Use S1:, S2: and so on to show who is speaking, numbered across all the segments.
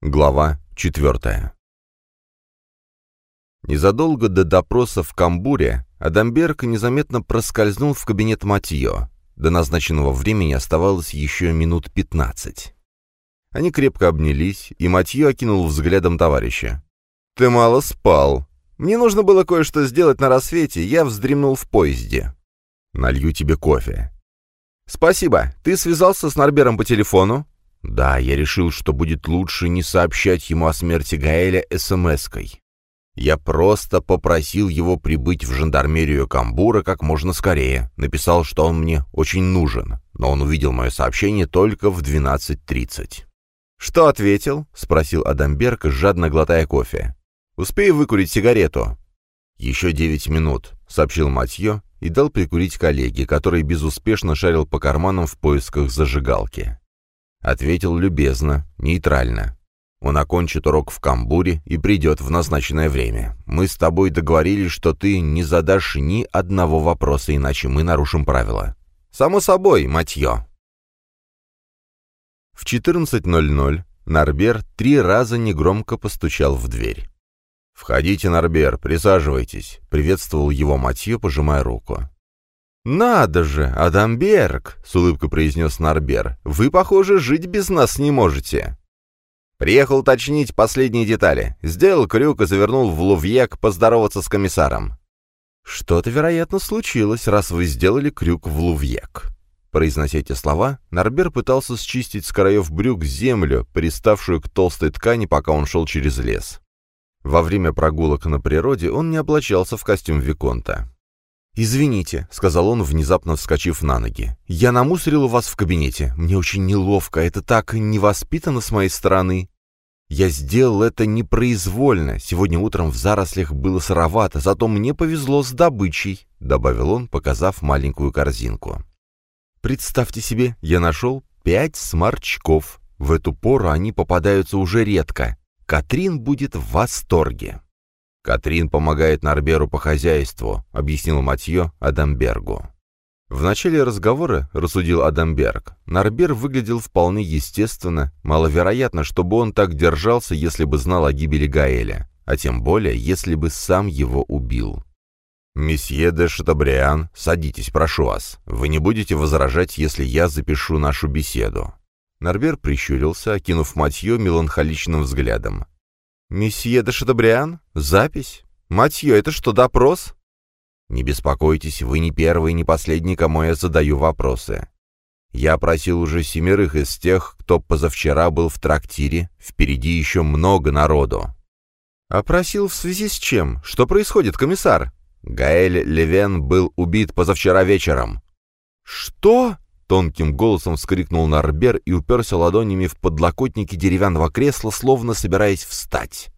S1: Глава четвертая. Незадолго до допроса в Камбуре Адамберг незаметно проскользнул в кабинет Матье. До назначенного времени оставалось еще минут пятнадцать. Они крепко обнялись, и Матье окинул взглядом товарища. «Ты мало спал. Мне нужно было кое-что сделать на рассвете, я вздремнул в поезде. Налью тебе кофе». «Спасибо. Ты связался с Норбером по телефону?» Да, я решил, что будет лучше не сообщать ему о смерти Гаэля СМС-кой. Я просто попросил его прибыть в жандармерию Камбура как можно скорее. Написал, что он мне очень нужен, но он увидел мое сообщение только в 12.30. «Что ответил?» — спросил Адамберг, жадно глотая кофе. «Успею выкурить сигарету?» «Еще девять минут», — сообщил Матье и дал прикурить коллеге, который безуспешно шарил по карманам в поисках зажигалки. Ответил любезно, нейтрально. Он окончит урок в камбуре и придет в назначенное время. Мы с тобой договорились, что ты не задашь ни одного вопроса, иначе мы нарушим правила. Само собой, матье. В 14.00 Нарбер три раза негромко постучал в дверь. «Входите, Нарбер, присаживайтесь», — приветствовал его Матье, пожимая руку. «Надо же, Адамберг!» — с улыбкой произнес Нарбер. «Вы, похоже, жить без нас не можете». Приехал уточнить последние детали. Сделал крюк и завернул в Лувьек поздороваться с комиссаром. «Что-то, вероятно, случилось, раз вы сделали крюк в Лувьек». Произнося эти слова, Нарбер пытался счистить с краев брюк землю, приставшую к толстой ткани, пока он шел через лес. Во время прогулок на природе он не облачался в костюм Виконта. «Извините», — сказал он, внезапно вскочив на ноги. «Я намусорил вас в кабинете. Мне очень неловко. Это так невоспитанно с моей стороны. Я сделал это непроизвольно. Сегодня утром в зарослях было сыровато, зато мне повезло с добычей», — добавил он, показав маленькую корзинку. «Представьте себе, я нашел пять сморчков. В эту пору они попадаются уже редко. Катрин будет в восторге». «Катрин помогает Нарберу по хозяйству», — объяснил Матье Адамбергу. В начале разговора, рассудил Адамберг, Нарбер выглядел вполне естественно, маловероятно, чтобы он так держался, если бы знал о гибели Гаэля, а тем более, если бы сам его убил. «Месье де Шатабриан, садитесь, прошу вас. Вы не будете возражать, если я запишу нашу беседу?» Нарбер прищурился, окинув Матье меланхоличным взглядом. «Месье де Шатабриан? Запись? Матье, это что, допрос?» «Не беспокойтесь, вы не первый, не последний, кому я задаю вопросы. Я просил уже семерых из тех, кто позавчера был в трактире, впереди еще много народу». «А просил в связи с чем? Что происходит, комиссар?» «Гаэль Левен был убит позавчера вечером». «Что?» Тонким голосом вскрикнул Нарбер и уперся ладонями в подлокотники деревянного кресла, словно собираясь встать.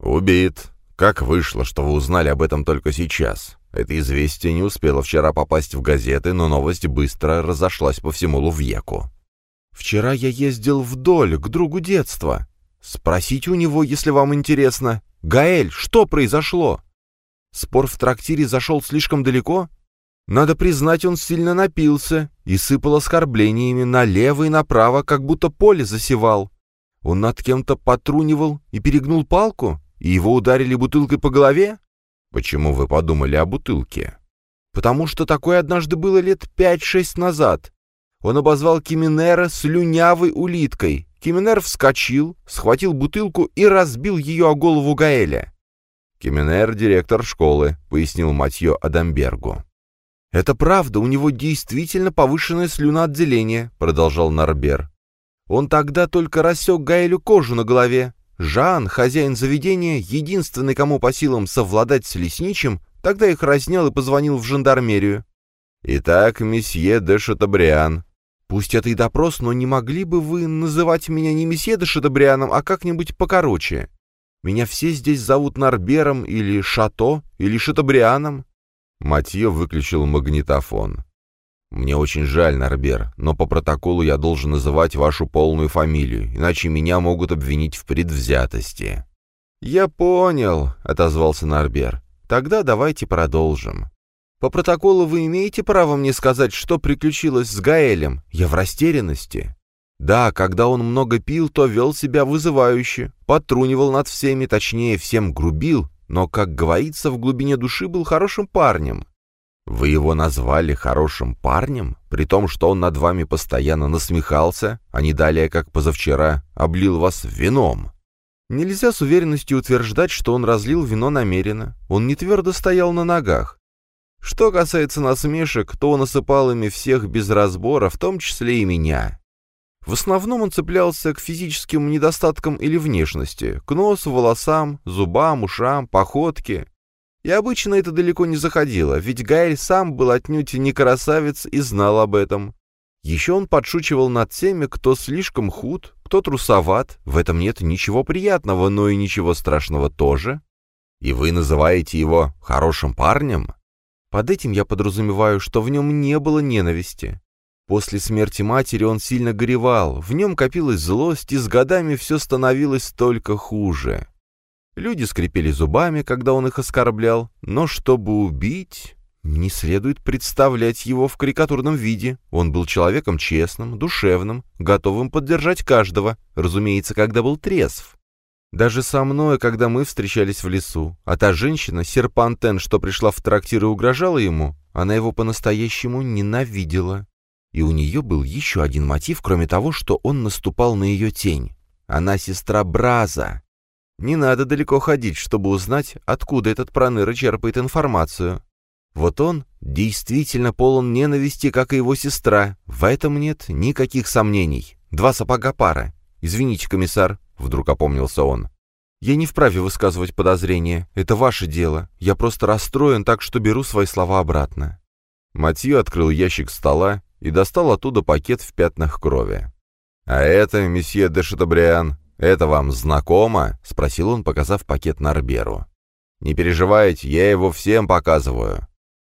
S1: «Убит. Как вышло, что вы узнали об этом только сейчас? Это известие не успело вчера попасть в газеты, но новость быстро разошлась по всему Лувьеку. «Вчера я ездил вдоль, к другу детства. Спросите у него, если вам интересно. Гаэль, что произошло?» Спор в трактире зашел слишком далеко? Надо признать, он сильно напился и сыпал оскорблениями налево и направо, как будто поле засевал. Он над кем-то подтрунивал и перегнул палку, и его ударили бутылкой по голове? Почему вы подумали о бутылке? Потому что такое однажды было лет пять-шесть назад. Он обозвал Киминера слюнявой улиткой. Киминер вскочил, схватил бутылку и разбил ее о голову Гаэля. «Киминер — директор школы», — пояснил Матье Адамбергу. «Это правда, у него действительно повышенное слюноотделение», — продолжал Нарбер. «Он тогда только рассек Гаэлю кожу на голове. Жан, хозяин заведения, единственный, кому по силам совладать с лесничим, тогда их разнял и позвонил в жандармерию». «Итак, месье де Шатабриан». «Пусть это и допрос, но не могли бы вы называть меня не месье де Шатабрианом, а как-нибудь покороче? Меня все здесь зовут Нарбером или Шато, или Шатабрианом». Матье выключил магнитофон. «Мне очень жаль, Нарбер, но по протоколу я должен называть вашу полную фамилию, иначе меня могут обвинить в предвзятости». «Я понял», — отозвался Нарбер. «Тогда давайте продолжим. По протоколу вы имеете право мне сказать, что приключилось с Гаэлем? Я в растерянности». Да, когда он много пил, то вел себя вызывающе, потрунивал над всеми, точнее, всем грубил, но, как говорится, в глубине души был хорошим парнем. Вы его назвали хорошим парнем, при том, что он над вами постоянно насмехался, а не далее, как позавчера, облил вас вином. Нельзя с уверенностью утверждать, что он разлил вино намеренно. Он не твердо стоял на ногах. Что касается насмешек, то он осыпал ими всех без разбора, в том числе и меня. В основном он цеплялся к физическим недостаткам или внешности, к носу, волосам, зубам, ушам, походке. И обычно это далеко не заходило, ведь Гайль сам был отнюдь не красавец и знал об этом. Еще он подшучивал над теми, кто слишком худ, кто трусоват. В этом нет ничего приятного, но и ничего страшного тоже. И вы называете его хорошим парнем? Под этим я подразумеваю, что в нем не было ненависти. После смерти матери он сильно горевал, в нем копилась злость, и с годами все становилось только хуже. Люди скрипели зубами, когда он их оскорблял, но чтобы убить... Не следует представлять его в карикатурном виде. Он был человеком честным, душевным, готовым поддержать каждого, разумеется, когда был трезв. Даже со мной, когда мы встречались в лесу. А та женщина, Серпантен, что пришла в трактир и угрожала ему, она его по-настоящему ненавидела. И у нее был еще один мотив, кроме того, что он наступал на ее тень. Она сестра Браза. Не надо далеко ходить, чтобы узнать, откуда этот проныра черпает информацию. Вот он действительно полон ненависти, как и его сестра. В этом нет никаких сомнений. Два сапога пара. Извините, комиссар, вдруг опомнился он. Я не вправе высказывать подозрения. Это ваше дело. Я просто расстроен, так что беру свои слова обратно. Матью открыл ящик стола и достал оттуда пакет в пятнах крови. «А это, месье де Шатабриан, «Это вам знакомо?» — спросил он, показав пакет Нарберу. «Не переживайте, я его всем показываю».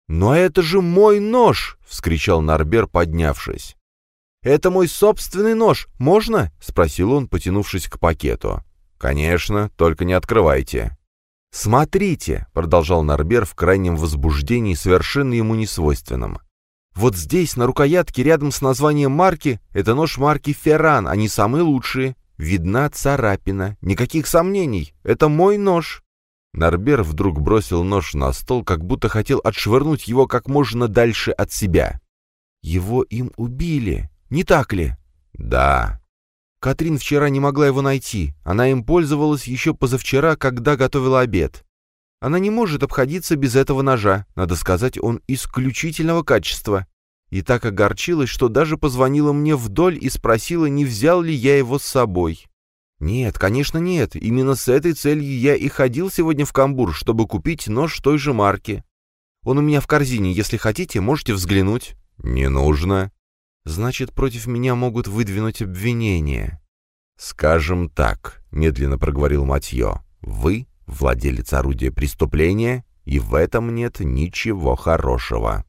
S1: «Но это же мой нож!» — вскричал Нарбер, поднявшись. «Это мой собственный нож. Можно?» — спросил он, потянувшись к пакету. «Конечно, только не открывайте». «Смотрите», — продолжал Нарбер в крайнем возбуждении, совершенно ему несвойственном. «Вот здесь, на рукоятке, рядом с названием марки, это нож марки «Ферран», они самые лучшие. Видна царапина. Никаких сомнений. Это мой нож. Нарбер вдруг бросил нож на стол, как будто хотел отшвырнуть его как можно дальше от себя. Его им убили. Не так ли? Да. Катрин вчера не могла его найти. Она им пользовалась еще позавчера, когда готовила обед. Она не может обходиться без этого ножа. Надо сказать, он исключительного качества и так огорчилась, что даже позвонила мне вдоль и спросила, не взял ли я его с собой. Нет, конечно нет, именно с этой целью я и ходил сегодня в Камбур, чтобы купить нож той же марки. Он у меня в корзине, если хотите, можете взглянуть. Не нужно. Значит, против меня могут выдвинуть обвинение. Скажем так, медленно проговорил Матье, вы владелец орудия преступления, и в этом нет ничего хорошего.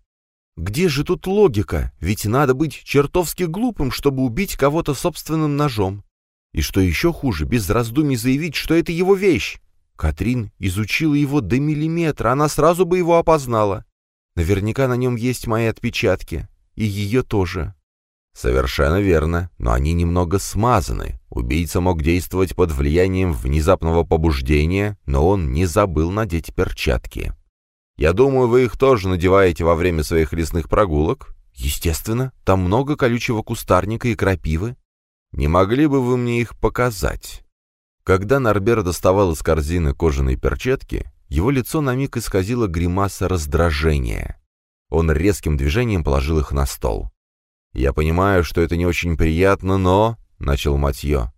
S1: Где же тут логика? Ведь надо быть чертовски глупым, чтобы убить кого-то собственным ножом. И что еще хуже, без раздумий заявить, что это его вещь. Катрин изучила его до миллиметра, она сразу бы его опознала. Наверняка на нем есть мои отпечатки. И ее тоже. Совершенно верно, но они немного смазаны. Убийца мог действовать под влиянием внезапного побуждения, но он не забыл надеть перчатки. Я думаю, вы их тоже надеваете во время своих лесных прогулок. Естественно, там много колючего кустарника и крапивы. Не могли бы вы мне их показать?» Когда Нарбер доставал из корзины кожаные перчатки, его лицо на миг исказило гримаса раздражения. Он резким движением положил их на стол. «Я понимаю, что это не очень приятно, но...» — начал Матье.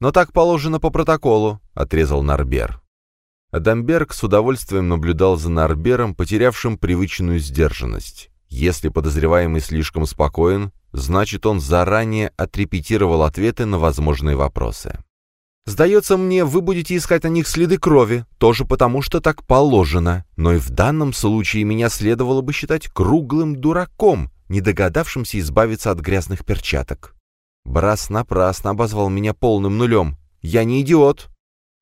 S1: «Но так положено по протоколу», — отрезал Нарбер. Адамберг с удовольствием наблюдал за Нарбером, потерявшим привычную сдержанность. Если подозреваемый слишком спокоен, значит он заранее отрепетировал ответы на возможные вопросы. «Сдается мне, вы будете искать на них следы крови, тоже потому, что так положено. Но и в данном случае меня следовало бы считать круглым дураком, не догадавшимся избавиться от грязных перчаток. Брас напрасно обозвал меня полным нулем. Я не идиот,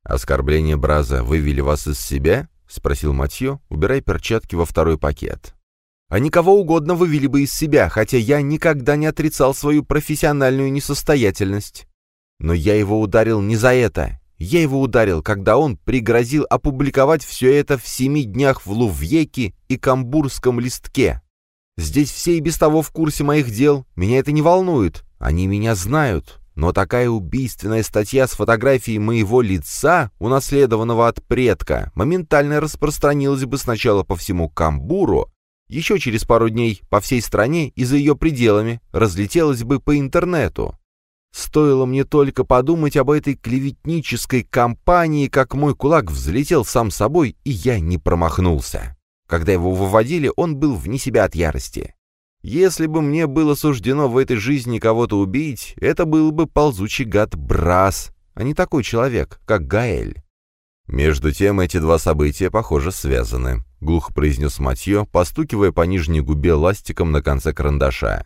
S1: «Оскорбление Браза вывели вас из себя?» — спросил Матье, убирая перчатки во второй пакет. Они кого угодно вывели бы из себя, хотя я никогда не отрицал свою профессиональную несостоятельность. Но я его ударил не за это. Я его ударил, когда он пригрозил опубликовать все это в семи днях в Лувьеке и Камбурском листке. Здесь все и без того в курсе моих дел, меня это не волнует, они меня знают. Но такая убийственная статья с фотографией моего лица, унаследованного от предка, моментально распространилась бы сначала по всему Камбуру, еще через пару дней по всей стране и за ее пределами, разлетелась бы по интернету. Стоило мне только подумать об этой клеветнической кампании, как мой кулак взлетел сам собой, и я не промахнулся. Когда его выводили, он был вне себя от ярости. Если бы мне было суждено в этой жизни кого-то убить, это был бы ползучий гад Брас, а не такой человек, как Гаэль. Между тем эти два события, похоже, связаны, — глухо произнес Матье, постукивая по нижней губе ластиком на конце карандаша.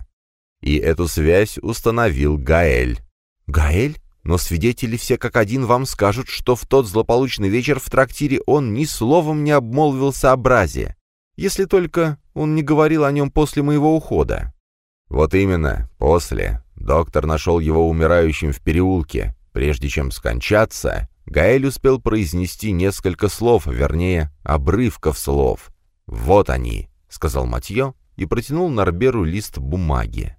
S1: И эту связь установил Гаэль. «Гаэль? Но свидетели все как один вам скажут, что в тот злополучный вечер в трактире он ни словом не обмолвился о бразе, если только он не говорил о нем после моего ухода». «Вот именно, после. Доктор нашел его умирающим в переулке. Прежде чем скончаться, Гаэль успел произнести несколько слов, вернее, обрывков слов. «Вот они», — сказал Матье и протянул Нарберу лист бумаги.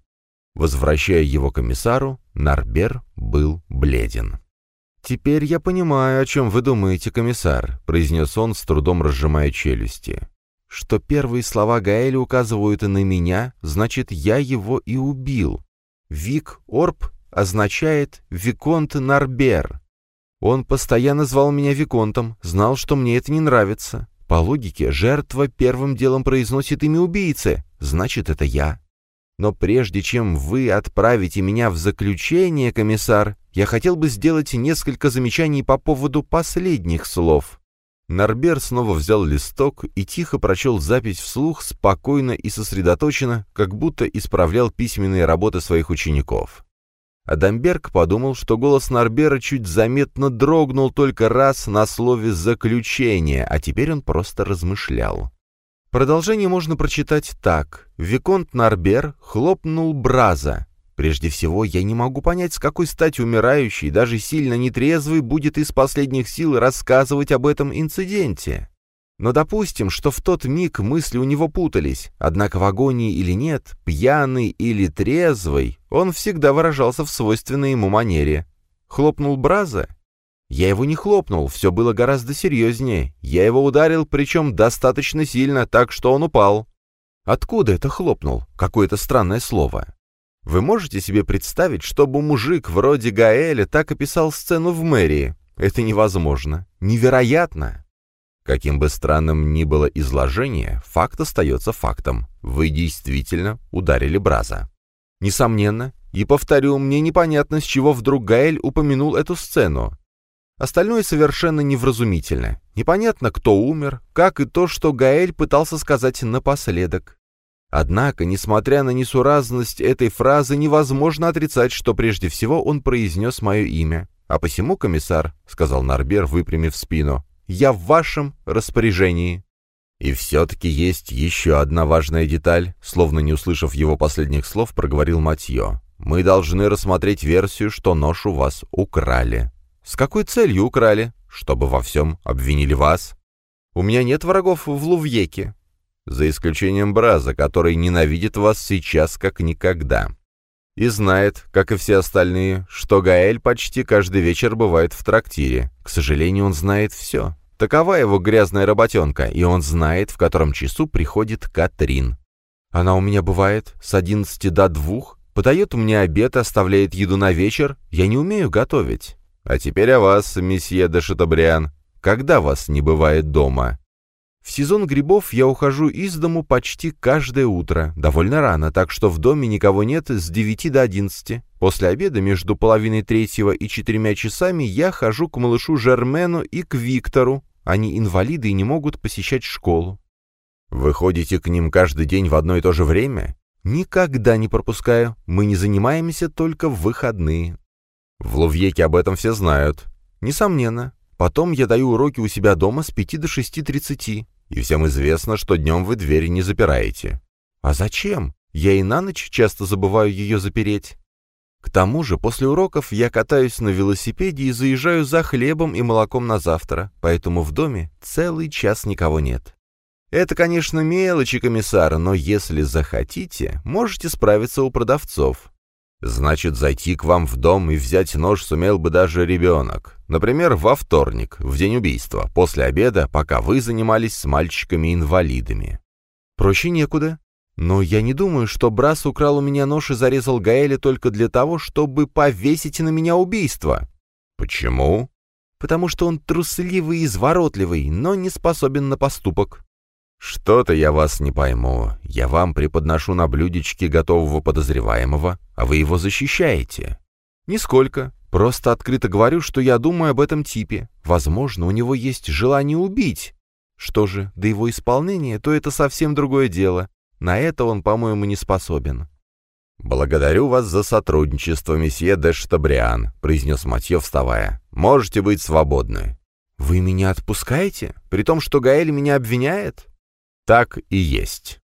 S1: Возвращая его комиссару, Нарбер был бледен. «Теперь я понимаю, о чем вы думаете, комиссар», — произнес он, с трудом разжимая челюсти. «Что первые слова Гаэля указывают и на меня, значит, я его и убил. Вик Орб означает «Виконт Нарбер». Он постоянно звал меня Виконтом, знал, что мне это не нравится. По логике, жертва первым делом произносит имя убийцы, значит, это я. Но прежде чем вы отправите меня в заключение, комиссар, я хотел бы сделать несколько замечаний по поводу последних слов». Нарбер снова взял листок и тихо прочел запись вслух, спокойно и сосредоточенно, как будто исправлял письменные работы своих учеников. Адамберг подумал, что голос Нарбера чуть заметно дрогнул только раз на слове «заключение», а теперь он просто размышлял. Продолжение можно прочитать так. Виконт Нарбер хлопнул Браза. Прежде всего, я не могу понять, с какой стати умирающий, даже сильно нетрезвый, будет из последних сил рассказывать об этом инциденте. Но допустим, что в тот миг мысли у него путались, однако в агонии или нет, пьяный или трезвый, он всегда выражался в свойственной ему манере. Хлопнул Браза? Я его не хлопнул, все было гораздо серьезнее. Я его ударил, причем достаточно сильно, так что он упал. Откуда это хлопнул? Какое-то странное слово. Вы можете себе представить, чтобы мужик вроде Гаэля так описал сцену в мэрии? Это невозможно. Невероятно. Каким бы странным ни было изложение, факт остается фактом. Вы действительно ударили Браза. Несомненно, и повторю, мне непонятно, с чего вдруг Гаэль упомянул эту сцену. Остальное совершенно невразумительно. Непонятно, кто умер, как и то, что Гаэль пытался сказать напоследок. Однако, несмотря на несуразность этой фразы, невозможно отрицать, что прежде всего он произнес мое имя. А посему, комиссар, — сказал Нарбер, выпрямив спину, — я в вашем распоряжении. И все-таки есть еще одна важная деталь, словно не услышав его последних слов, проговорил Матье. Мы должны рассмотреть версию, что нож у вас украли. С какой целью украли? Чтобы во всем обвинили вас? У меня нет врагов в Лувьеке. За исключением Браза, который ненавидит вас сейчас как никогда. И знает, как и все остальные, что Гаэль почти каждый вечер бывает в трактире. К сожалению, он знает все. Такова его грязная работенка, и он знает, в котором часу приходит Катрин. Она у меня бывает с одиннадцати до двух, подает мне обед, оставляет еду на вечер. Я не умею готовить. А теперь о вас, месье де Шатабриан. Когда вас не бывает дома? В сезон грибов я ухожу из дому почти каждое утро, довольно рано, так что в доме никого нет с 9 до 11. После обеда между половиной третьего и четырьмя часами я хожу к малышу Жермену и к Виктору. Они инвалиды и не могут посещать школу. Вы ходите к ним каждый день в одно и то же время? Никогда не пропускаю. Мы не занимаемся только в выходные. В Лувьеке об этом все знают. Несомненно. Потом я даю уроки у себя дома с 5 до 6.30. И всем известно, что днем вы двери не запираете. «А зачем? Я и на ночь часто забываю ее запереть». К тому же, после уроков я катаюсь на велосипеде и заезжаю за хлебом и молоком на завтра, поэтому в доме целый час никого нет. Это, конечно, мелочи, комиссар, но если захотите, можете справиться у продавцов. Значит, зайти к вам в дом и взять нож сумел бы даже ребенок. Например, во вторник, в день убийства, после обеда, пока вы занимались с мальчиками-инвалидами. Проще некуда. Но я не думаю, что Брас украл у меня нож и зарезал Гаэля только для того, чтобы повесить на меня убийство. Почему? Потому что он трусливый и изворотливый, но не способен на поступок. «Что-то я вас не пойму. Я вам преподношу на блюдечке готового подозреваемого, а вы его защищаете». «Нисколько. Просто открыто говорю, что я думаю об этом типе. Возможно, у него есть желание убить. Что же, до его исполнения, то это совсем другое дело. На это он, по-моему, не способен». «Благодарю вас за сотрудничество, месье де Штабриан», — произнес Матье, вставая. «Можете быть свободны». «Вы меня отпускаете? При том, что Гаэль меня обвиняет?» «Так и есть».